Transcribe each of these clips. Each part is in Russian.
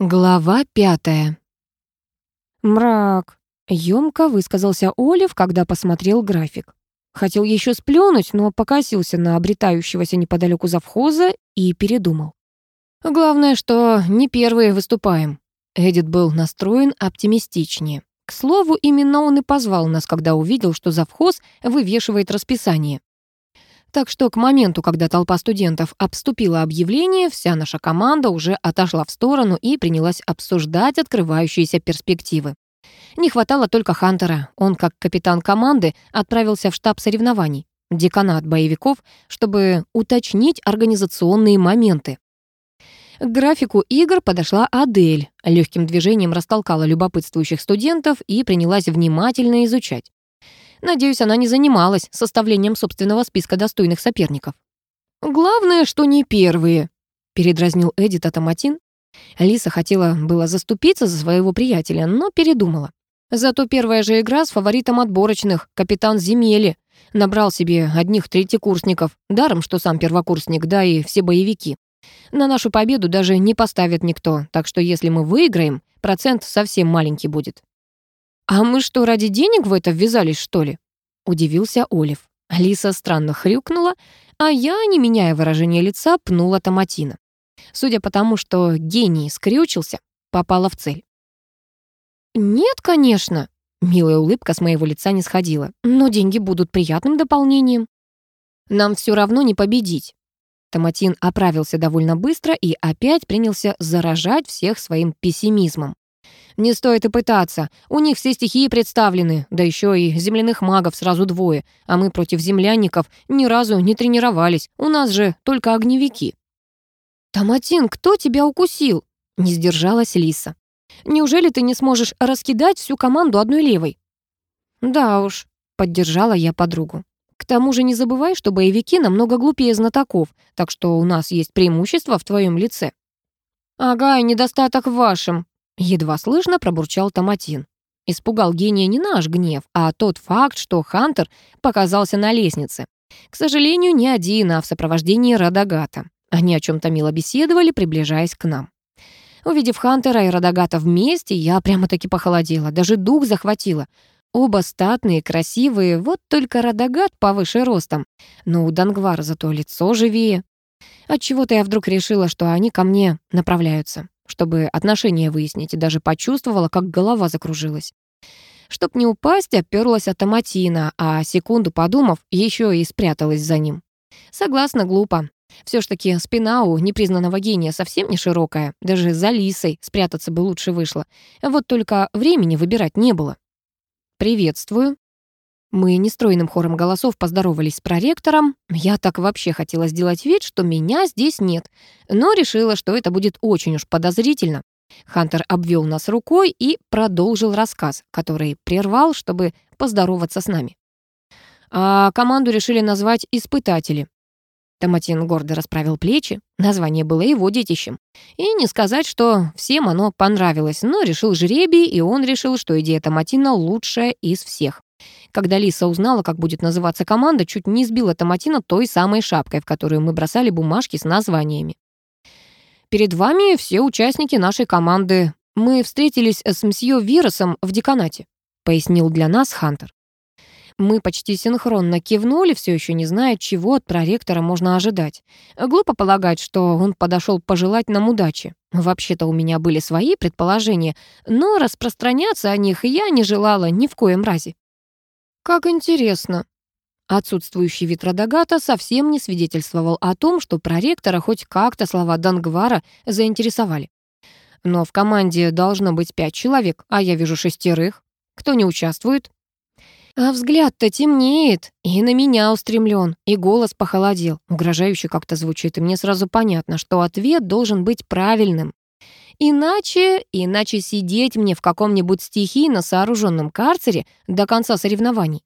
Глава пятая. «Мрак», — ёмко высказался Олив, когда посмотрел график. Хотел еще сплюнуть, но покосился на обретающегося неподалеку завхоза и передумал. «Главное, что не первые выступаем». Эдит был настроен оптимистичнее. К слову, именно он и позвал нас, когда увидел, что завхоз вывешивает расписание. Так что к моменту, когда толпа студентов обступила объявление, вся наша команда уже отошла в сторону и принялась обсуждать открывающиеся перспективы. Не хватало только Хантера. Он, как капитан команды, отправился в штаб соревнований, деканат боевиков, чтобы уточнить организационные моменты. К графику игр подошла Адель, легким движением растолкала любопытствующих студентов и принялась внимательно изучать. Надеюсь, она не занималась составлением собственного списка достойных соперников. «Главное, что не первые», — передразнил Эдит Атаматин. Лиса хотела было заступиться за своего приятеля, но передумала. Зато первая же игра с фаворитом отборочных, капитан Земели, набрал себе одних третьекурсников, даром, что сам первокурсник, да и все боевики. На нашу победу даже не поставит никто, так что если мы выиграем, процент совсем маленький будет. «А мы что, ради денег в это ввязались, что ли?» — удивился Олив. Алиса странно хрюкнула, а я, не меняя выражения лица, пнула Томатина. Судя по тому, что гений скрючился, попала в цель. «Нет, конечно», — милая улыбка с моего лица не сходила, «но деньги будут приятным дополнением. Нам все равно не победить». Томатин оправился довольно быстро и опять принялся заражать всех своим пессимизмом. Не стоит и пытаться. У них все стихии представлены, да еще и земляных магов сразу двое, а мы против землянников ни разу не тренировались. У нас же только огневики. «Томатин, кто тебя укусил?» — не сдержалась Лиса. «Неужели ты не сможешь раскидать всю команду одной левой?» «Да уж», — поддержала я подругу. «К тому же не забывай, что боевики намного глупее знатоков, так что у нас есть преимущество в твоем лице». «Ага, и недостаток в вашем», Едва слышно пробурчал Томатин. Испугал гения не наш гнев, а тот факт, что Хантер показался на лестнице. К сожалению, не один, а в сопровождении Радагата. Они о чем то мило беседовали, приближаясь к нам. Увидев Хантера и Радагата вместе, я прямо-таки похолодела, даже дух захватила. Оба статные, красивые, вот только Радагат повыше ростом. Но у Дангвара зато лицо живее. Отчего-то я вдруг решила, что они ко мне направляются чтобы отношения выяснить, и даже почувствовала, как голова закружилась. Чтоб не упасть, оперлась от Аматина, а секунду подумав, еще и спряталась за ним. Согласна, глупо. Все ж таки спина у непризнанного гения совсем не широкая. Даже за лисой спрятаться бы лучше вышло. Вот только времени выбирать не было. «Приветствую», мы нестройным хором голосов поздоровались с проректором. Я так вообще хотела сделать вид, что меня здесь нет, но решила, что это будет очень уж подозрительно. Хантер обвел нас рукой и продолжил рассказ, который прервал, чтобы поздороваться с нами. А команду решили назвать «Испытатели». Томатин гордо расправил плечи, название было его детищем. И не сказать, что всем оно понравилось, но решил жребий, и он решил, что идея Томатина лучшая из всех. Когда Лиса узнала, как будет называться команда, чуть не сбила Томатина той самой шапкой, в которую мы бросали бумажки с названиями. «Перед вами все участники нашей команды. Мы встретились с мсье Виросом в деканате», пояснил для нас Хантер. Мы почти синхронно кивнули, все еще не зная, чего от проректора можно ожидать. Глупо полагать, что он подошел пожелать нам удачи. Вообще-то у меня были свои предположения, но распространяться о них я не желала ни в коем разе. Как интересно. Отсутствующий вид Радагата совсем не свидетельствовал о том, что проректора хоть как-то слова Дангвара заинтересовали. Но в команде должно быть пять человек, а я вижу шестерых. Кто не участвует? А взгляд-то темнеет, и на меня устремлен, и голос похолодел. Угрожающе как-то звучит, и мне сразу понятно, что ответ должен быть правильным. Иначе, иначе сидеть мне в каком-нибудь стихийно сооруженном карцере до конца соревнований.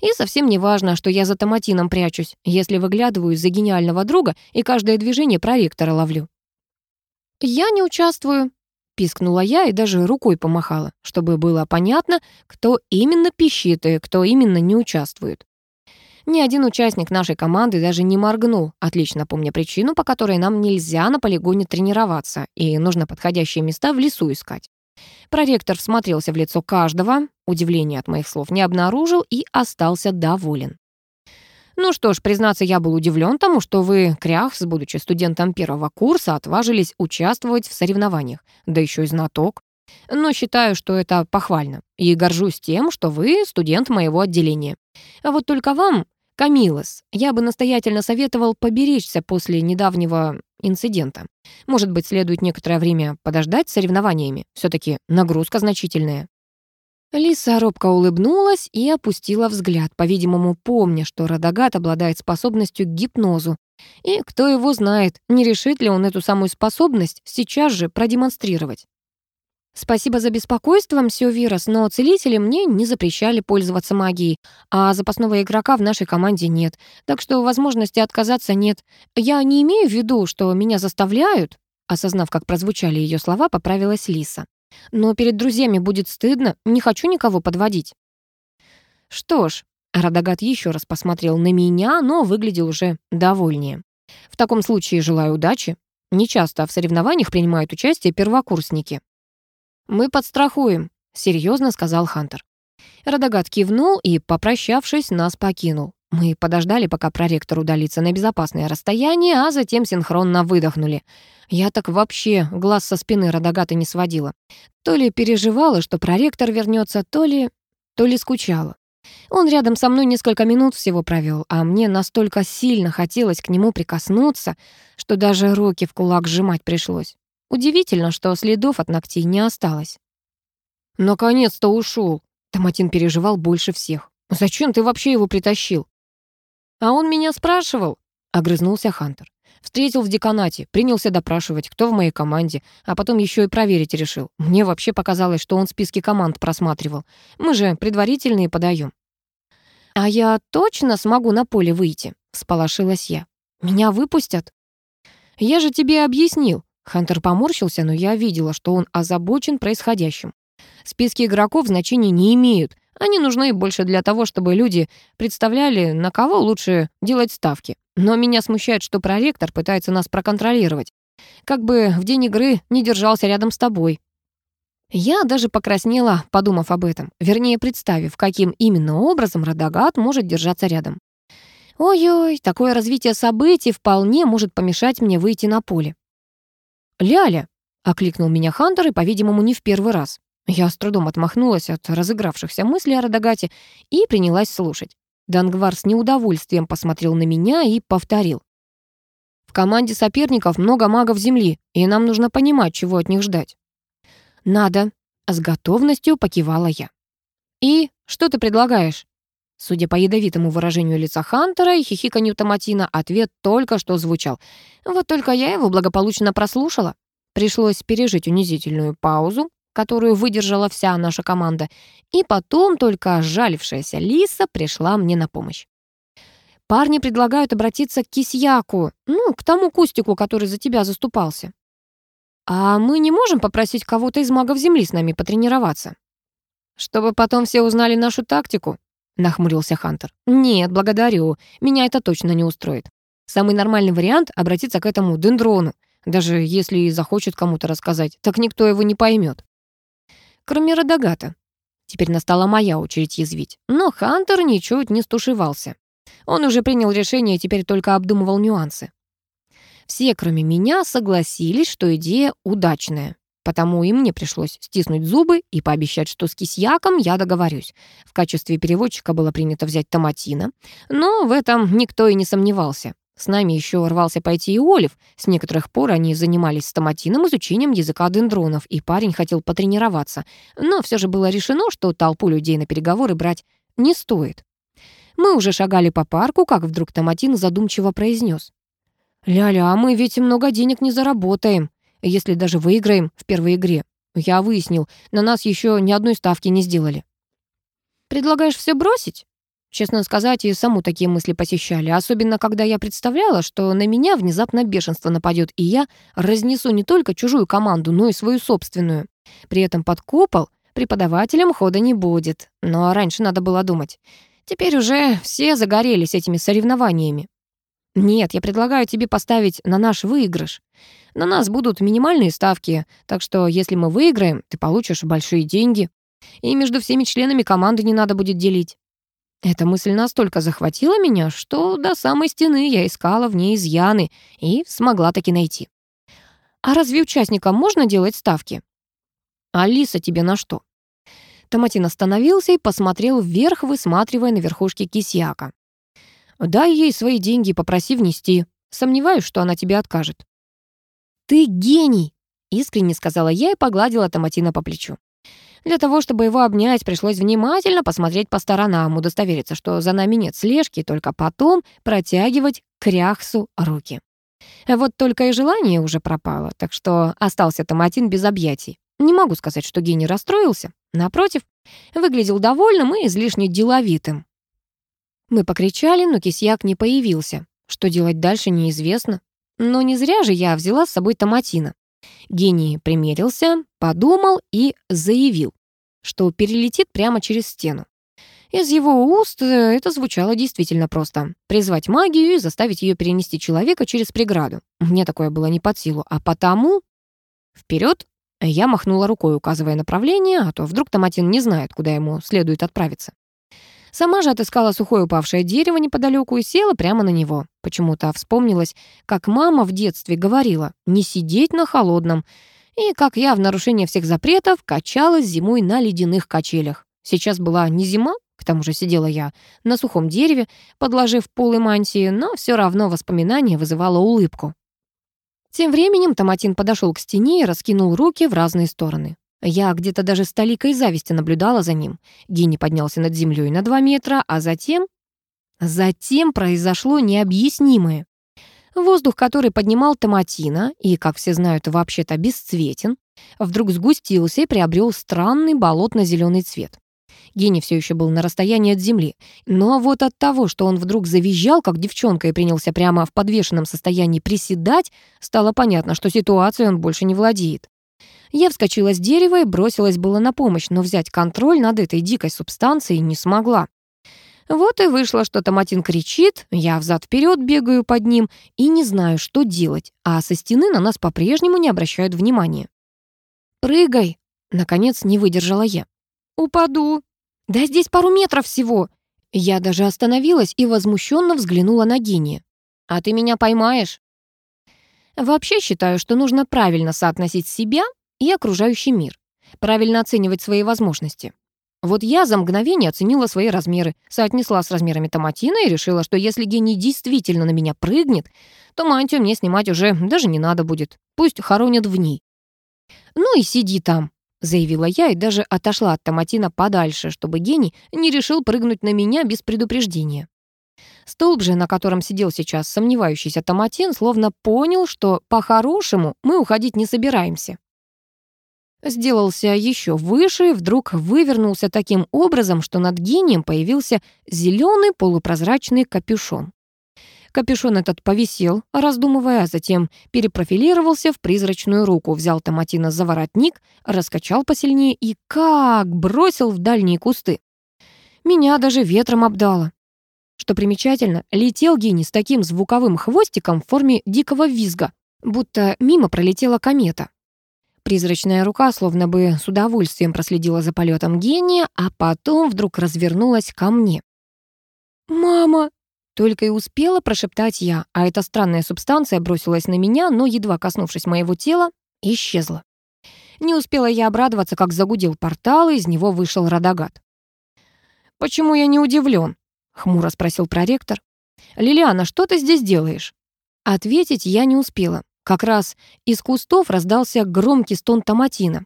И совсем не важно, что я за томатином прячусь, если выглядываю из-за гениального друга и каждое движение проректора ловлю. «Я не участвую», — пискнула я и даже рукой помахала, чтобы было понятно, кто именно пищит и кто именно не участвует. Ни один участник нашей команды даже не моргнул, отлично помня причину, по которой нам нельзя на полигоне тренироваться, и нужно подходящие места в лесу искать. Проректор всмотрелся в лицо каждого, удивления от моих слов не обнаружил и остался доволен. Ну что ж, признаться, я был удивлен тому, что вы, Кряхс, будучи студентом первого курса, отважились участвовать в соревнованиях, да еще и знаток. Но считаю, что это похвально, и горжусь тем, что вы студент моего отделения. А вот только вам, Камилос, я бы настоятельно советовал поберечься после недавнего инцидента. Может быть, следует некоторое время подождать с соревнованиями. все таки нагрузка значительная. Лиса робко улыбнулась и опустила взгляд, по-видимому, помня, что Радагат обладает способностью к гипнозу. И кто его знает, не решит ли он эту самую способность сейчас же продемонстрировать. «Спасибо за беспокойство, мсье Вирос, но целители мне не запрещали пользоваться магией, а запасного игрока в нашей команде нет, так что возможности отказаться нет. Я не имею в виду, что меня заставляют», осознав, как прозвучали ее слова, поправилась Лиса. Но перед друзьями будет стыдно, не хочу никого подводить. Что ж, Радагат еще раз посмотрел на меня, но выглядел уже довольнее. В таком случае желаю удачи. Нечасто в соревнованиях принимают участие первокурсники. «Мы подстрахуем», — серьезно сказал Хантер. Радагат кивнул и, попрощавшись, нас покинул. Мы подождали, пока проректор удалится на безопасное расстояние, а затем синхронно выдохнули. Я так вообще глаз со спины Радагата не сводила. То ли переживала, что проректор вернется, то ли... то ли скучала. Он рядом со мной несколько минут всего провел, а мне настолько сильно хотелось к нему прикоснуться, что даже руки в кулак сжимать пришлось. Удивительно, что следов от ногтей не осталось. «Наконец-то ушел. Томатин переживал больше всех. «Зачем ты вообще его притащил?» «А он меня спрашивал», — огрызнулся Хантер. Встретил в деканате, принялся допрашивать, кто в моей команде, а потом еще и проверить решил. Мне вообще показалось, что он списки команд просматривал. Мы же предварительные подаем. «А я точно смогу на поле выйти?» — всполошилась я. «Меня выпустят?» «Я же тебе объяснил». Хантер поморщился, но я видела, что он озабочен происходящим. Списки игроков значения не имеют. Они нужны больше для того, чтобы люди представляли, на кого лучше делать ставки. Но меня смущает, что проректор пытается нас проконтролировать. Как бы в день игры не держался рядом с тобой. Я даже покраснела, подумав об этом, вернее, представив, каким именно образом Радагат может держаться рядом. Ой-ой, такое развитие событий вполне может помешать мне выйти на поле. «Ляля!» — окликнул меня Хантер, и, по-видимому, не в первый раз. Я с трудом отмахнулась от разыгравшихся мыслей о Радагате и принялась слушать. Дангвар с неудовольствием посмотрел на меня и повторил. «В команде соперников много магов Земли, и нам нужно понимать, чего от них ждать». «Надо», — с готовностью покивала я. «И что ты предлагаешь?» Судя по ядовитому выражению лица Хантера и хихиканью Томатина, ответ только что звучал. Вот только я его благополучно прослушала. Пришлось пережить унизительную паузу, которую выдержала вся наша команда, и потом только жалившаяся Лиса пришла мне на помощь. Парни предлагают обратиться к Кисьяку, ну, к тому кустику, который за тебя заступался. А мы не можем попросить кого-то из магов Земли с нами потренироваться? Чтобы потом все узнали нашу тактику, нахмурился Хантер. Нет, благодарю, меня это точно не устроит. Самый нормальный вариант — обратиться к этому дендрону. Даже если и захочет кому-то рассказать, так никто его не поймет кроме Радагата. Теперь настала моя очередь язвить. Но Хантер ничуть не стушевался. Он уже принял решение и теперь только обдумывал нюансы. Все, кроме меня, согласились, что идея удачная. Потому и мне пришлось стиснуть зубы и пообещать, что с кисьяком я договорюсь. В качестве переводчика было принято взять Томатина, но в этом никто и не сомневался. С нами еще рвался пойти и Олив. С некоторых пор они занимались стоматином, изучением языка дендронов, и парень хотел потренироваться. Но все же было решено, что толпу людей на переговоры брать не стоит. Мы уже шагали по парку, как вдруг Томатин задумчиво произнес. «Ля-ля, мы ведь много денег не заработаем, если даже выиграем в первой игре. Я выяснил, на нас еще ни одной ставки не сделали». «Предлагаешь все бросить?» Честно сказать, и саму такие мысли посещали, особенно когда я представляла, что на меня внезапно бешенство нападет, и я разнесу не только чужую команду, но и свою собственную. При этом под купол преподавателям хода не будет, но раньше надо было думать. Теперь уже все загорелись этими соревнованиями. Нет, я предлагаю тебе поставить на наш выигрыш. На нас будут минимальные ставки, так что если мы выиграем, ты получишь большие деньги. И между всеми членами команды не надо будет делить. Эта мысль настолько захватила меня, что до самой стены я искала в ней изъяны и смогла таки найти. А разве участникам можно делать ставки? Алиса тебе на что? Томатин остановился и посмотрел вверх, высматривая на верхушке кисьяка. «Дай ей свои деньги и попроси внести. Сомневаюсь, что она тебе откажет». «Ты гений!» — искренне сказала я и погладила Томатина по плечу. Для того, чтобы его обнять, пришлось внимательно посмотреть по сторонам, удостовериться, что за нами нет слежки, только потом протягивать к ряхсу руки. Вот только и желание уже пропало, так что остался Томатин без объятий. Не могу сказать, что гений расстроился. Напротив, выглядел довольным и излишне деловитым. Мы покричали, но кисьяк не появился. Что делать дальше, неизвестно. Но не зря же я взяла с собой Томатина. Гений примерился, подумал и заявил, что перелетит прямо через стену. Из его уст э, это звучало действительно просто. Призвать магию и заставить ее перенести человека через преграду. Мне такое было не под силу, а потому... Вперед я махнула рукой, указывая направление, а то вдруг Томатин не знает, куда ему следует отправиться. Сама же отыскала сухое упавшее дерево неподалеку и села прямо на него. Почему-то вспомнилось, как мама в детстве говорила «не сидеть на холодном», и как я в нарушение всех запретов качалась зимой на ледяных качелях. Сейчас была не зима, к тому же сидела я на сухом дереве, подложив полы мантии, но все равно воспоминание вызывало улыбку. Тем временем Томатин подошел к стене и раскинул руки в разные стороны. Я где-то даже с толикой зависти наблюдала за ним. Гений поднялся над землей на два метра, а затем... Затем произошло необъяснимое. Воздух, который поднимал Томатина, и, как все знают, вообще-то бесцветен, вдруг сгустился и приобрел странный болотно-зеленый цвет. Гений все еще был на расстоянии от земли. Но вот от того, что он вдруг завизжал, как девчонка, и принялся прямо в подвешенном состоянии приседать, стало понятно, что ситуацией он больше не владеет. Я вскочила с дерева и бросилась было на помощь, но взять контроль над этой дикой субстанцией не смогла. Вот и вышло, что Томатин кричит, я взад вперед бегаю под ним и не знаю, что делать, а со стены на нас по-прежнему не обращают внимания. «Прыгай!» — наконец не выдержала я. «Упаду!» «Да здесь пару метров всего!» Я даже остановилась и возмущенно взглянула на гения. «А ты меня поймаешь?» Вообще считаю, что нужно правильно соотносить себя и окружающий мир, правильно оценивать свои возможности. Вот я за мгновение оценила свои размеры, соотнесла с размерами томатина и решила, что если гений действительно на меня прыгнет, то мантию мне снимать уже даже не надо будет. Пусть хоронят в ней. «Ну и сиди там», заявила я и даже отошла от Томатина подальше, чтобы гений не решил прыгнуть на меня без предупреждения. Столб же, на котором сидел сейчас сомневающийся Томатин, словно понял, что по-хорошему мы уходить не собираемся. Сделался еще выше и вдруг вывернулся таким образом, что над гением появился зеленый полупрозрачный капюшон. Капюшон этот повисел, раздумывая, а затем перепрофилировался в призрачную руку, взял Томатина за воротник, раскачал посильнее и как бросил в дальние кусты. Меня даже ветром обдало. Что примечательно, летел гений с таким звуковым хвостиком в форме дикого визга, будто мимо пролетела комета. Призрачная рука словно бы с удовольствием проследила за полетом гения, а потом вдруг развернулась ко мне. «Мама!» Только и успела прошептать я, а эта странная субстанция бросилась на меня, но, едва коснувшись моего тела, исчезла. Не успела я обрадоваться, как загудел портал, и из него вышел Радагат. «Почему я не удивлен?» — хмуро спросил проректор. «Лилиана, что ты здесь делаешь?» Ответить я не успела. Как раз из кустов раздался громкий стон томатина.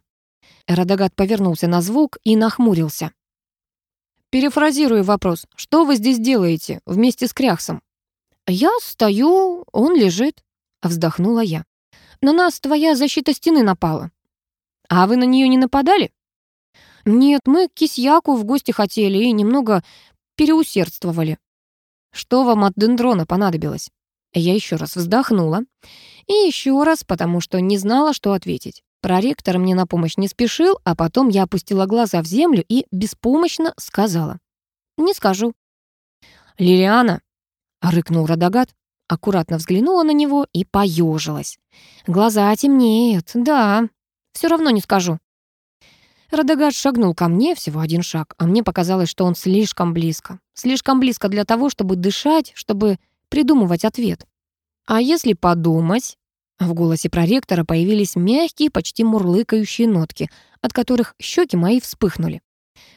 Радагат повернулся на звук и нахмурился. Перефразирую вопрос. Что вы здесь делаете вместе с Кряхсом? Я стою, он лежит, вздохнула я. На нас твоя защита стены напала. А вы на нее не нападали? Нет, мы к Кисьяку в гости хотели и немного переусердствовали. Что вам от дендрона понадобилось? Я еще раз вздохнула. И еще раз, потому что не знала, что ответить. Проректор мне на помощь не спешил, а потом я опустила глаза в землю и беспомощно сказала. «Не скажу. «Лилиана!» — рыкнул Радагат, аккуратно взглянула на него и поежилась. «Глаза темнеют, да, все равно не скажу». Радагат шагнул ко мне, всего один шаг, а мне показалось, что он слишком близко. Слишком близко для того, чтобы дышать, чтобы придумывать ответ. А если подумать? В голосе проректора появились мягкие, почти мурлыкающие нотки, от которых щеки мои вспыхнули.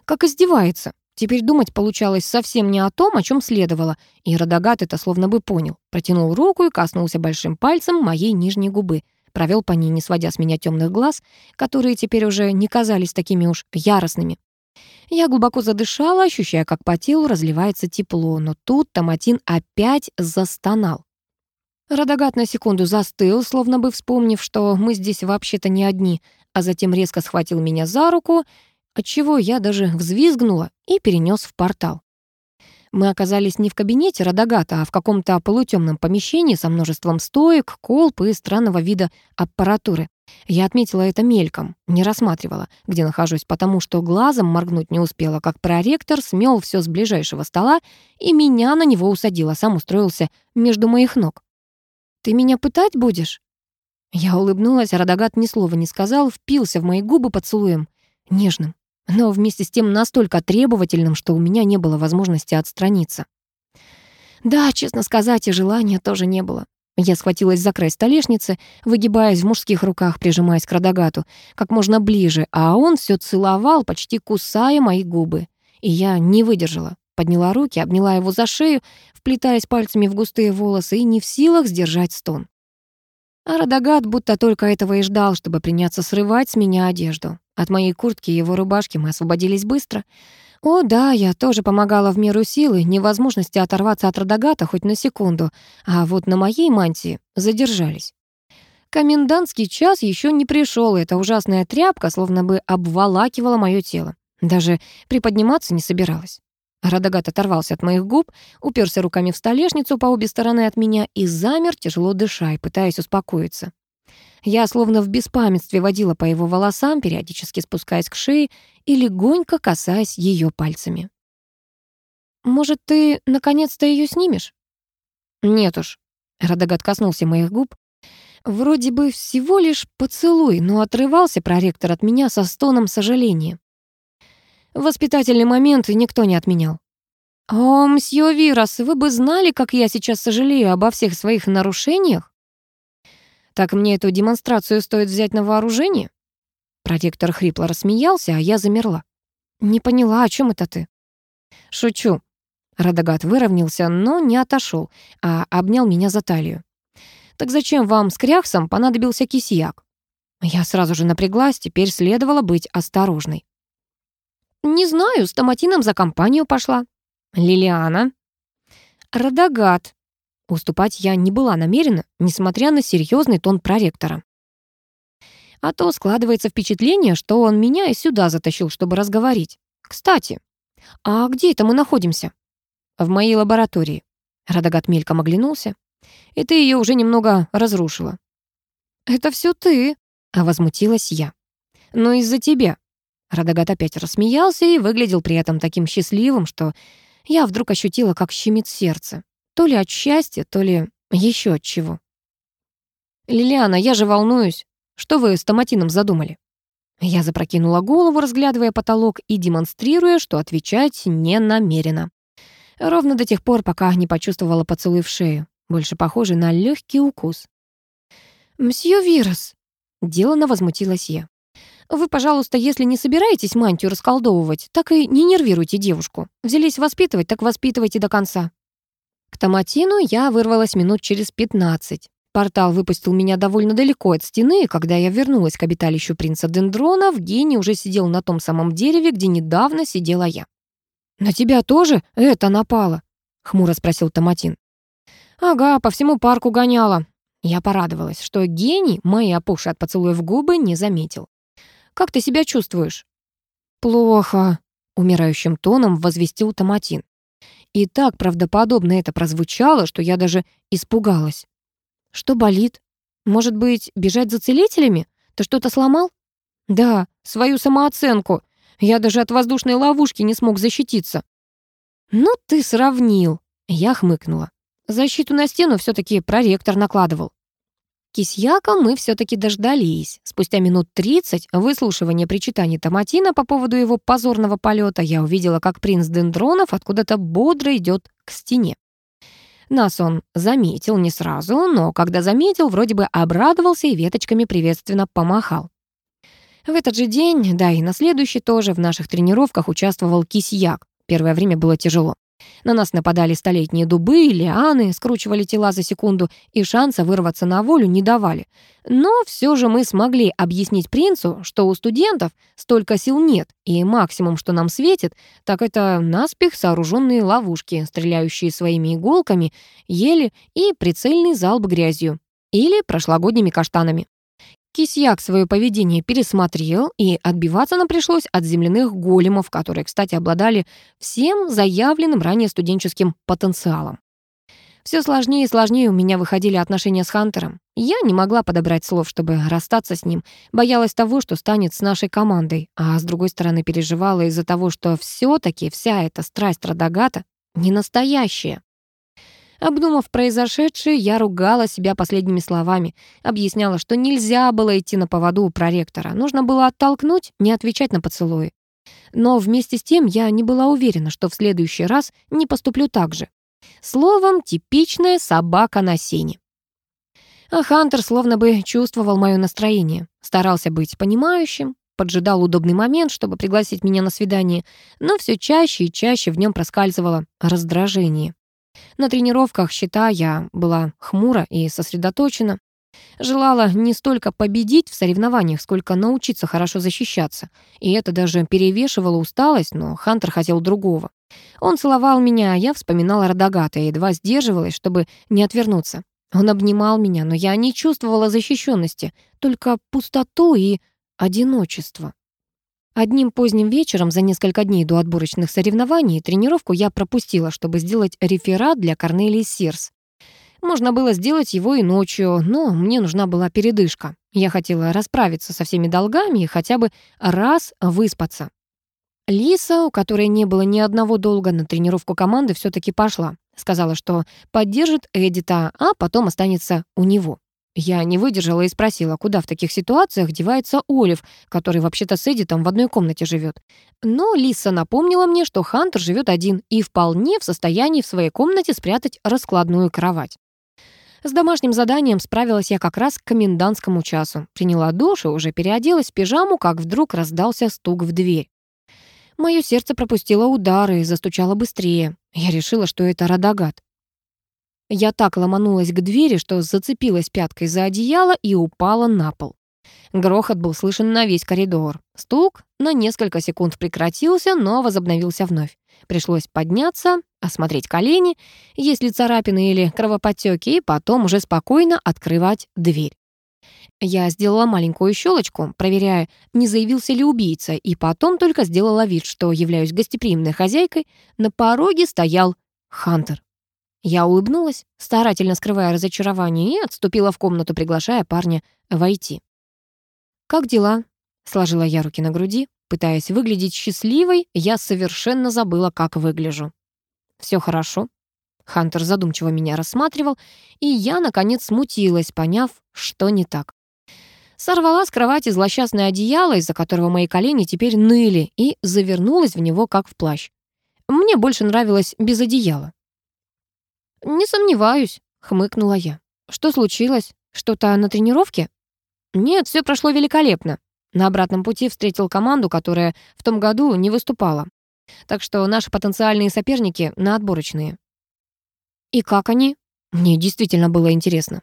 Как издевается. Теперь думать получалось совсем не о том, о чем следовало, и Радагат это словно бы понял. Протянул руку и коснулся большим пальцем моей нижней губы, провел по ней, не сводя с меня темных глаз, которые теперь уже не казались такими уж яростными. Я глубоко задышала, ощущая, как по телу разливается тепло, но тут Томатин опять застонал. Радагат на секунду застыл, словно бы вспомнив, что мы здесь вообще-то не одни, а затем резко схватил меня за руку отчего я даже взвизгнула и перенес в портал. Мы оказались не в кабинете Радагата, а в каком-то полутемном помещении со множеством стоек, колб и странного вида аппаратуры. Я отметила это мельком, не рассматривала, где нахожусь, потому что глазом моргнуть не успела, как проректор смел все с ближайшего стола и меня на него усадил, а сам устроился между моих ног. «Ты меня пытать будешь?» Я улыбнулась, а Радагат ни слова не сказал, впился в мои губы поцелуем, нежным, но вместе с тем настолько требовательным, что у меня не было возможности отстраниться. Да, честно сказать, и желания тоже не было. Я схватилась за край столешницы, выгибаясь в мужских руках, прижимаясь к Радагату как можно ближе, а он все целовал, почти кусая мои губы. И я не выдержала. Подняла руки, обняла его за шею, вплетаясь пальцами в густые волосы и не в силах сдержать стон. А Радагат будто только этого и ждал, чтобы приняться срывать с меня одежду. От моей куртки и его рубашки мы освободились быстро. О, да, я тоже помогала в меру силы, невозможности оторваться от Радагата хоть на секунду, а вот на моей мантии задержались. Комендантский час еще не пришел, и эта ужасная тряпка словно бы обволакивала мое тело. Даже приподниматься не собиралась. Радагат оторвался от моих губ, уперся руками в столешницу по обе стороны от меня и замер, тяжело дыша и пытаясь успокоиться. Я словно в беспамятстве водила по его волосам, периодически спускаясь к шее и легонько касаясь ее пальцами. «Может, ты наконец-то ее снимешь?» «Нет уж», — Радагат коснулся моих губ. Вроде бы всего лишь поцелуй, но отрывался проректор от меня со стоном сожаления. Воспитательный момент никто не отменял. «О, мсье Вирос, вы бы знали, как я сейчас сожалею обо всех своих нарушениях?» Так мне эту демонстрацию стоит взять на вооружение?» Протектор хрипло рассмеялся, а я замерла. «Не поняла, о чем это ты?» «Шучу». Радагат выровнялся, но не отошел, а обнял меня за талию. «Так зачем вам с кряхсом понадобился кисьяк?» Я сразу же напряглась, теперь следовало быть осторожной. «Не знаю, с Томатином за компанию пошла». «Лилиана?» «Радагат», Уступать я не была намерена, несмотря на серьезный тон проректора. А то складывается впечатление, что он меня и сюда затащил, чтобы разговорить. Кстати, а где это мы находимся? В моей лаборатории. Радагат мельком оглянулся. И ты ее уже немного разрушила. Это все ты, возмутилась я. Но из-за тебя. Радагат опять рассмеялся и выглядел при этом таким счастливым, что я вдруг ощутила, как щемит сердце. То ли от счастья, то ли еще от чего. «Лилиана, я же волнуюсь. Что вы с Томатином задумали?» Я запрокинула голову, разглядывая потолок и демонстрируя, что отвечать не намерена. Ровно до тех пор, пока не почувствовала поцелуй в шею, больше похожий на легкий укус. «Мсье Вирус!» — делано возмутилась я. «Вы, пожалуйста, если не собираетесь мантию расколдовывать, так и не нервируйте девушку. Взялись воспитывать, так воспитывайте до конца. К Томатину я вырвалась минут через пятнадцать. Портал выпустил меня довольно далеко от стены, и когда я вернулась к обиталищу принца Дендрона, гене уже сидел на том самом дереве, где недавно сидела я. «На тебя тоже это напало?» — хмуро спросил Томатин. «Ага, по всему парку гоняла». Я порадовалась, что гений мои опухшие от поцелуя в губы не заметил. «Как ты себя чувствуешь?» «Плохо», — умирающим тоном возвестил Томатин. И так правдоподобно это прозвучало, что я даже испугалась. Что болит? Может быть, бежать за целителями? Ты что-то сломал? Да, свою самооценку. Я даже от воздушной ловушки не смог защититься. Ну ты сравнил, Я хмыкнула. Защиту на стену все таки проректор накладывал. Кисьяка мы все таки дождались. Спустя минут 30 выслушивания причитаний Томатина по поводу его позорного полета я увидела, как принц Дендронов откуда-то бодро идет к стене. Нас он заметил не сразу, но когда заметил, вроде бы обрадовался и веточками приветственно помахал. В этот же день, да и на следующий тоже, в наших тренировках участвовал кисьяк. Первое время было тяжело. На нас нападали столетние дубы, лианы, скручивали тела за секунду и шанса вырваться на волю не давали. Но все же мы смогли объяснить принцу, что у студентов столько сил нет, и максимум, что нам светит, так это наспех сооруженные ловушки, стреляющие своими иголками, ели и прицельный залп грязью или прошлогодними каштанами. Кисьяк свое поведение пересмотрел, и отбиваться нам пришлось от земляных големов, которые, кстати, обладали всем заявленным ранее студенческим потенциалом. Все сложнее и сложнее у меня выходили отношения с Хантером. Я не могла подобрать слов, чтобы расстаться с ним, боялась того, что станет с нашей командой, а с другой стороны переживала из-за того, что все таки вся эта страсть Радагата не настоящая. Обдумав произошедшее, я ругала себя последними словами, объясняла, что нельзя было идти на поводу у проректора, нужно было оттолкнуть, не отвечать на поцелуи. Но вместе с тем я не была уверена, что в следующий раз не поступлю так же. Словом, типичная собака на сене. А Хантер словно бы чувствовал мое настроение, старался быть понимающим, поджидал удобный момент, чтобы пригласить меня на свидание, но все чаще и чаще в нем проскальзывало раздражение. На тренировках счета я была хмура и сосредоточена. Желала не столько победить в соревнованиях, сколько научиться хорошо защищаться. И это даже перевешивало усталость, но Хантер хотел другого. Он целовал меня, а я вспоминала Радагата и едва сдерживалась, чтобы не отвернуться. Он обнимал меня, но я не чувствовала защищенности, только пустоту и одиночество. Одним поздним вечером за несколько дней до отборочных соревнований тренировку я пропустила, чтобы сделать реферат для Корнелии Сирс. Можно было сделать его и ночью, но мне нужна была передышка. Я хотела расправиться со всеми долгами и хотя бы раз выспаться. Лиса, у которой не было ни одного долга на тренировку команды, все таки пошла. Сказала, что поддержит Эдита, а потом останется у него. Я не выдержала и спросила, куда в таких ситуациях девается Олив, который вообще-то с Эдитом в одной комнате живет. Но Лиса напомнила мне, что Хантер живет один и вполне в состоянии в своей комнате спрятать раскладную кровать. С домашним заданием справилась я как раз к комендантскому часу. Приняла душ и уже переоделась в пижаму, как вдруг раздался стук в дверь. Мое сердце пропустило удары и застучало быстрее. Я решила, что это Радагат. Я так ломанулась к двери, что зацепилась пяткой за одеяло и упала на пол. Грохот был слышен на весь коридор. Стук на несколько секунд прекратился, но возобновился вновь. Пришлось подняться, осмотреть колени, есть ли царапины или кровоподтёки, и потом уже спокойно открывать дверь. Я сделала маленькую щелочку, проверяя, не заявился ли убийца, и потом только сделала вид, что являюсь гостеприимной хозяйкой. На пороге стоял Хантер. Я улыбнулась, старательно скрывая разочарование, и отступила в комнату, приглашая парня войти. «Как дела?» — сложила я руки на груди. Пытаясь выглядеть счастливой, я совершенно забыла, как выгляжу. Все хорошо». Хантер задумчиво меня рассматривал, и я, наконец, смутилась, поняв, что не так. Сорвала с кровати злосчастное одеяло, из-за которого мои колени теперь ныли, и завернулась в него, как в плащ. Мне больше нравилось без одеяла. «Не сомневаюсь», — хмыкнула я. «Что случилось? Что-то на тренировке?» «Нет, все прошло великолепно». На обратном пути встретил команду, которая в том году не выступала. Так что наши потенциальные соперники на отборочные. «И как они?» Мне действительно было интересно.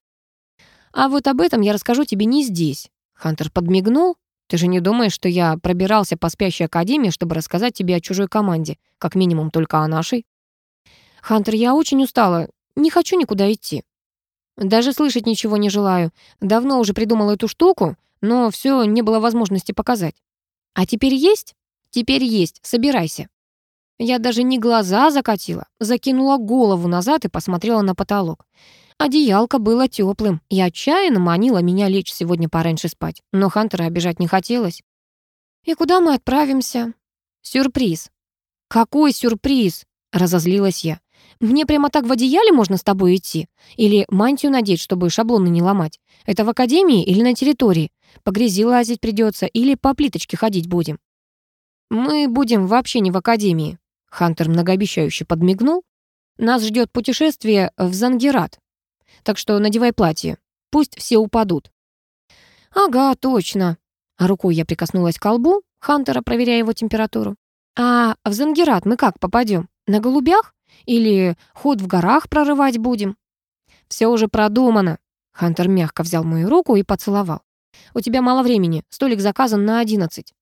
«А вот об этом я расскажу тебе не здесь». Хантер подмигнул. «Ты же не думаешь, что я пробирался по спящей академии, чтобы рассказать тебе о чужой команде, как минимум только о нашей?» «Хантер, я очень устала. Не хочу никуда идти». «Даже слышать ничего не желаю. Давно уже придумала эту штуку, но все не было возможности показать». «А теперь есть?» «Теперь есть. Собирайся». Я даже не глаза закатила, закинула голову назад и посмотрела на потолок. Одеялко было теплым и отчаянно манила меня лечь сегодня пораньше спать, но Хантера обижать не хотелось. «И куда мы отправимся?» «Сюрприз». «Какой сюрприз?» — разозлилась я. Мне прямо так в одеяле можно с тобой идти? Или мантию надеть, чтобы шаблоны не ломать? Это в академии или на территории? По грязи лазить придется или по плиточке ходить будем?» «Мы будем вообще не в академии», — Хантер многообещающе подмигнул. «Нас ждет путешествие в Зангерат. Так что надевай платье. Пусть все упадут». «Ага, точно». Рукой я прикоснулась к колбу Хантера, проверяя его температуру. «А в Зангерат мы как попадем? На голубях? Или ход в горах прорывать будем?» «Все уже продумано». Хантер мягко взял мою руку и поцеловал. «У тебя мало времени, столик заказан на одиннадцать».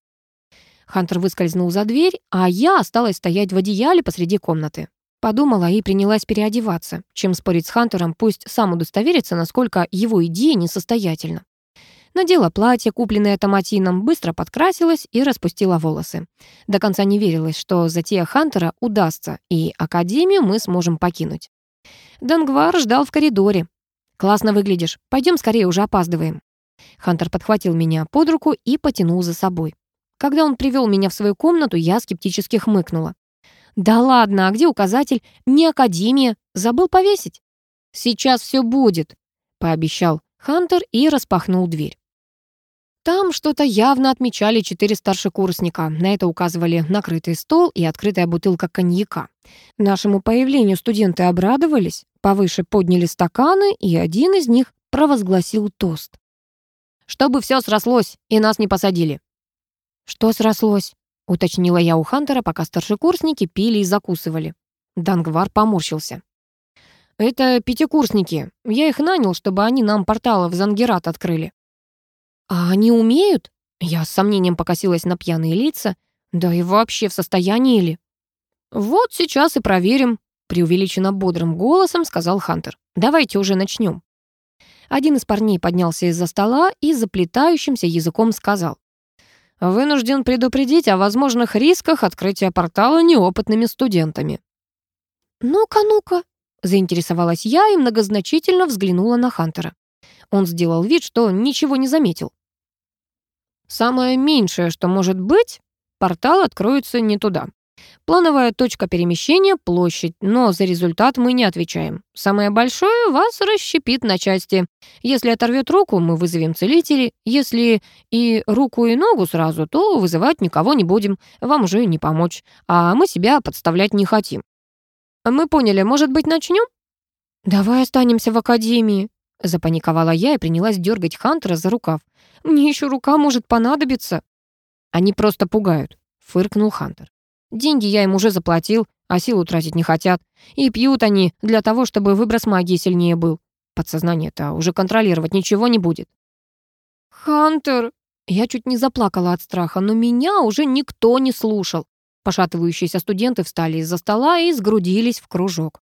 Хантер выскользнул за дверь, а я осталась стоять в одеяле посреди комнаты. Подумала и принялась переодеваться. Чем спорить с Хантером, пусть сам удостоверится, насколько его идея несостоятельна. Надела платье, купленное томатином, быстро подкрасилась и распустила волосы. До конца не верилось, что затея Хантера удастся, и Академию мы сможем покинуть. Дангвар ждал в коридоре. «Классно выглядишь. Пойдем скорее, уже опаздываем». Хантер подхватил меня под руку и потянул за собой. Когда он привел меня в свою комнату, я скептически хмыкнула. «Да ладно, а где указатель? Не Академия. Забыл повесить?» «Сейчас все будет», — пообещал Хантер и распахнул дверь. Там что-то явно отмечали четыре старшекурсника. На это указывали накрытый стол и открытая бутылка коньяка. Нашему появлению студенты обрадовались, повыше подняли стаканы, и один из них провозгласил тост. «Чтобы все срослось, и нас не посадили». «Что срослось?» — уточнила я у Хантера, пока старшекурсники пили и закусывали. Дангвар поморщился. «Это пятикурсники. Я их нанял, чтобы они нам порталы в Зангерат открыли». «А они умеют?» Я с сомнением покосилась на пьяные лица. «Да и вообще в состоянии ли?» «Вот сейчас и проверим», — преувеличенно бодрым голосом сказал Хантер. «Давайте уже начнем». Один из парней поднялся из-за стола и заплетающимся языком сказал. «Вынужден предупредить о возможных рисках открытия портала неопытными студентами». «Ну-ка, ну-ка», — заинтересовалась я и многозначительно взглянула на Хантера. Он сделал вид, что ничего не заметил. Самое меньшее, что может быть, портал откроется не туда. Плановая точка перемещения — площадь, но за результат мы не отвечаем. Самое большое вас расщепит на части. Если оторвет руку, мы вызовем целителей. Если и руку, и ногу сразу, то вызывать никого не будем. Вам уже не помочь. А мы себя подставлять не хотим. Мы поняли, может быть, начнем? Давай останемся в академии, Запаниковала я и принялась дергать Хантера за рукав. «Мне еще рука может понадобиться». «Они просто пугают», — фыркнул Хантер. «Деньги я им уже заплатил, а силу тратить не хотят. И пьют они для того, чтобы выброс магии сильнее был. Подсознание-то уже контролировать ничего не будет». «Хантер!» Я чуть не заплакала от страха, но меня уже никто не слушал. Пошатывающиеся студенты встали из-за стола и сгрудились в кружок.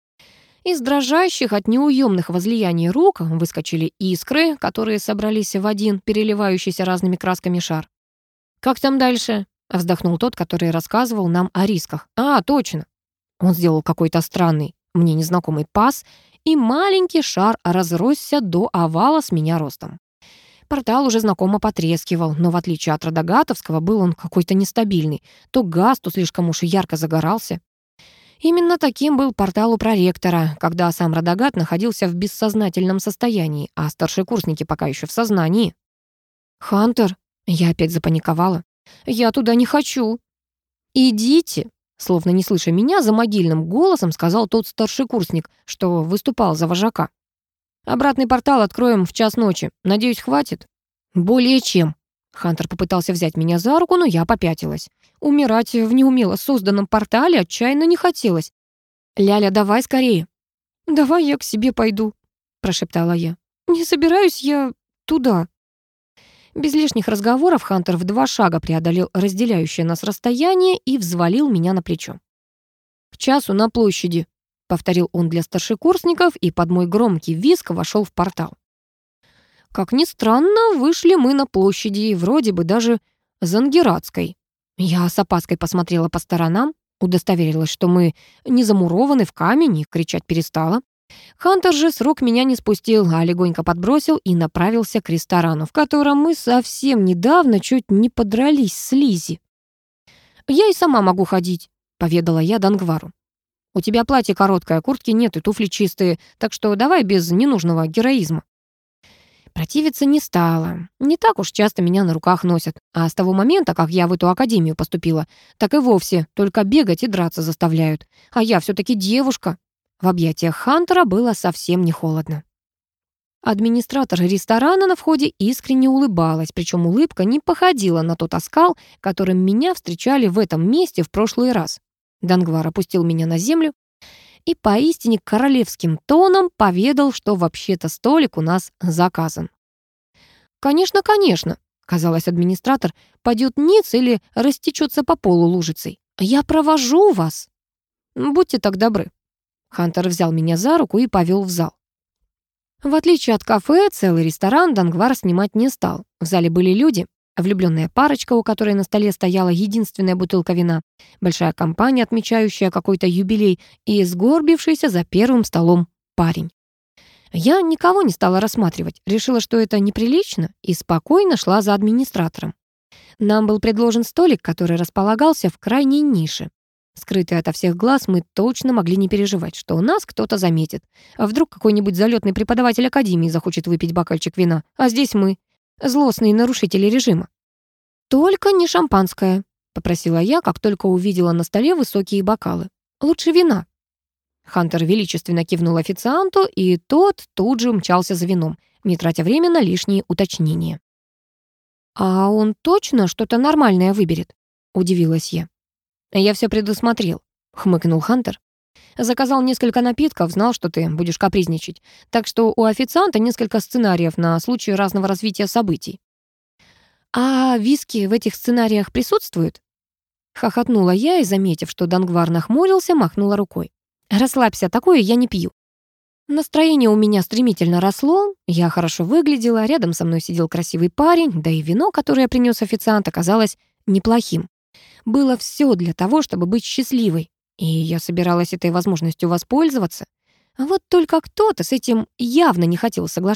Из дрожащих от неуемных возлияний рук выскочили искры, которые собрались в один, переливающийся разными красками шар. «Как там дальше?» — вздохнул тот, который рассказывал нам о рисках. «А, точно!» Он сделал какой-то странный, мне незнакомый пас, и маленький шар разросся до овала с меня ростом. Портал уже знакомо потрескивал, но в отличие от Радагатовского был он какой-то нестабильный. То газ, слишком уж ярко загорался. Именно таким был портал у проректора, когда сам Радагат находился в бессознательном состоянии, а старшекурсники пока еще в сознании. «Хантер!» Я опять запаниковала. «Я туда не хочу!» «Идите!» Словно не слыша меня, за могильным голосом сказал тот старшекурсник, что выступал за вожака. «Обратный портал откроем в час ночи. Надеюсь, хватит?» «Более чем», Хантер попытался взять меня за руку, но я попятилась. Умирать в неумело созданном портале отчаянно не хотелось. «Ляля, давай скорее». «Давай я к себе пойду», — прошептала я. «Не собираюсь я туда». Без лишних разговоров Хантер в два шага преодолел разделяющее нас расстояние и взвалил меня на плечо. «К часу на площади», — повторил он для старшекурсников и под мой громкий визг вошел в портал. Как ни странно, вышли мы на площади, вроде бы даже Зангератской. Я с опаской посмотрела по сторонам, удостоверилась, что мы не замурованы в камень и кричать перестала. Хантер же с рук меня не спустил, а легонько подбросил и направился к ресторану, в котором мы совсем недавно чуть не подрались с Лизи. «Я и сама могу ходить», — поведала я Дангвару. У тебя платье короткое, куртки нет и туфли чистые, так что давай без ненужного героизма». Противиться не стала. Не так уж часто меня на руках носят. А с того момента, как я в эту академию поступила, так и вовсе только бегать и драться заставляют. А я все таки девушка. В объятиях Хантера было совсем не холодно. Администратор ресторана на входе искренне улыбалась, причем улыбка не походила на тот оскал, которым меня встречали в этом месте в прошлый раз. Дангвар опустил меня на землю и поистине королевским тоном поведал, что вообще-то столик у нас заказан. «Конечно, конечно», — казалось администратор, «падет ниц или растечется по полу лужицей. Я провожу вас». «Будьте так добры». Хантер взял меня за руку и повел в зал. В отличие от кафе, целый ресторан Дангвар снимать не стал. В зале были люди, влюбленная парочка, у которой на столе стояла единственная бутылка вина, большая компания, отмечающая какой-то юбилей, и сгорбившийся за первым столом парень. Я никого не стала рассматривать, решила, что это неприлично, и спокойно шла за администратором. Нам был предложен столик, который располагался в крайней нише. Скрытые ото всех глаз, мы точно могли не переживать, что у нас кто-то заметит. А вдруг какой-нибудь залетный преподаватель академии захочет выпить бокальчик вина, а здесь мы, злостные нарушители режима. «Только не шампанское», — попросила я, как только увидела на столе высокие бокалы. «Лучше вина». Хантер величественно кивнул официанту, и тот тут же умчался за вином, не тратя время на лишние уточнения. «А он точно что-то нормальное выберет?» — удивилась я. «Я все предусмотрел», — хмыкнул Хантер. «Заказал несколько напитков, знал, что ты будешь капризничать. Так что у официанта несколько сценариев на случай разного развития событий». «А виски в этих сценариях присутствуют?» Хохотнула я и, заметив, что Дангвар нахмурился, махнула рукой. «Расслабься, такое я не пью». Настроение у меня стремительно росло, я хорошо выглядела, рядом со мной сидел красивый парень, да и вино, которое принес официант, оказалось неплохим было все для того, чтобы быть счастливой, и я собиралась этой возможностью воспользоваться. А вот только кто-то с этим явно не хотел соглашаться.